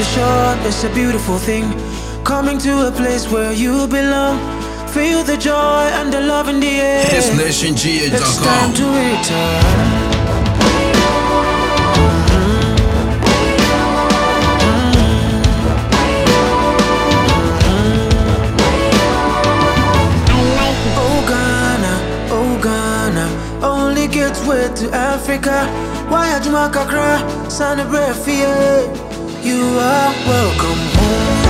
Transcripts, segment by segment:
assured, it's a beautiful thing. Coming to a place where you belong. Feel the joy and the love in the air. It's time to return. Oh, oh, gets way to Africa. Why you cry? Son of breath, You are welcome home.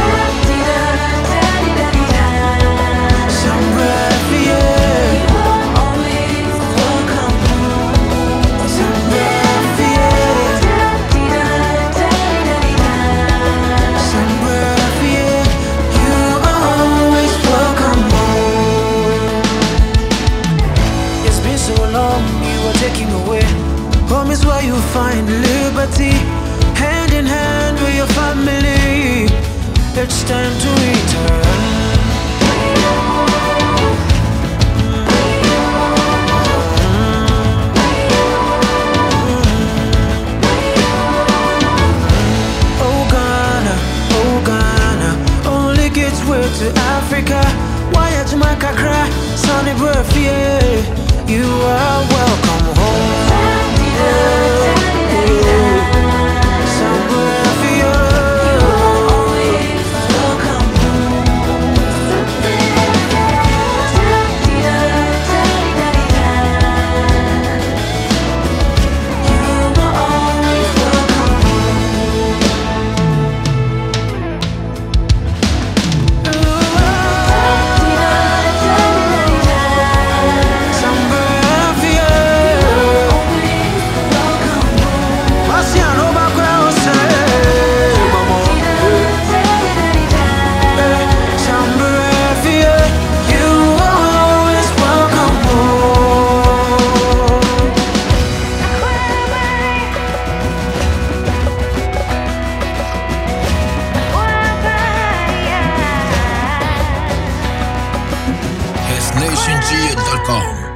It's been so long you are taking away. Home is where you find liberty, it's time to return. Oh, oh, to Africa. Why did Jamaica cry? Birth, yeah. PlayStationGear.com.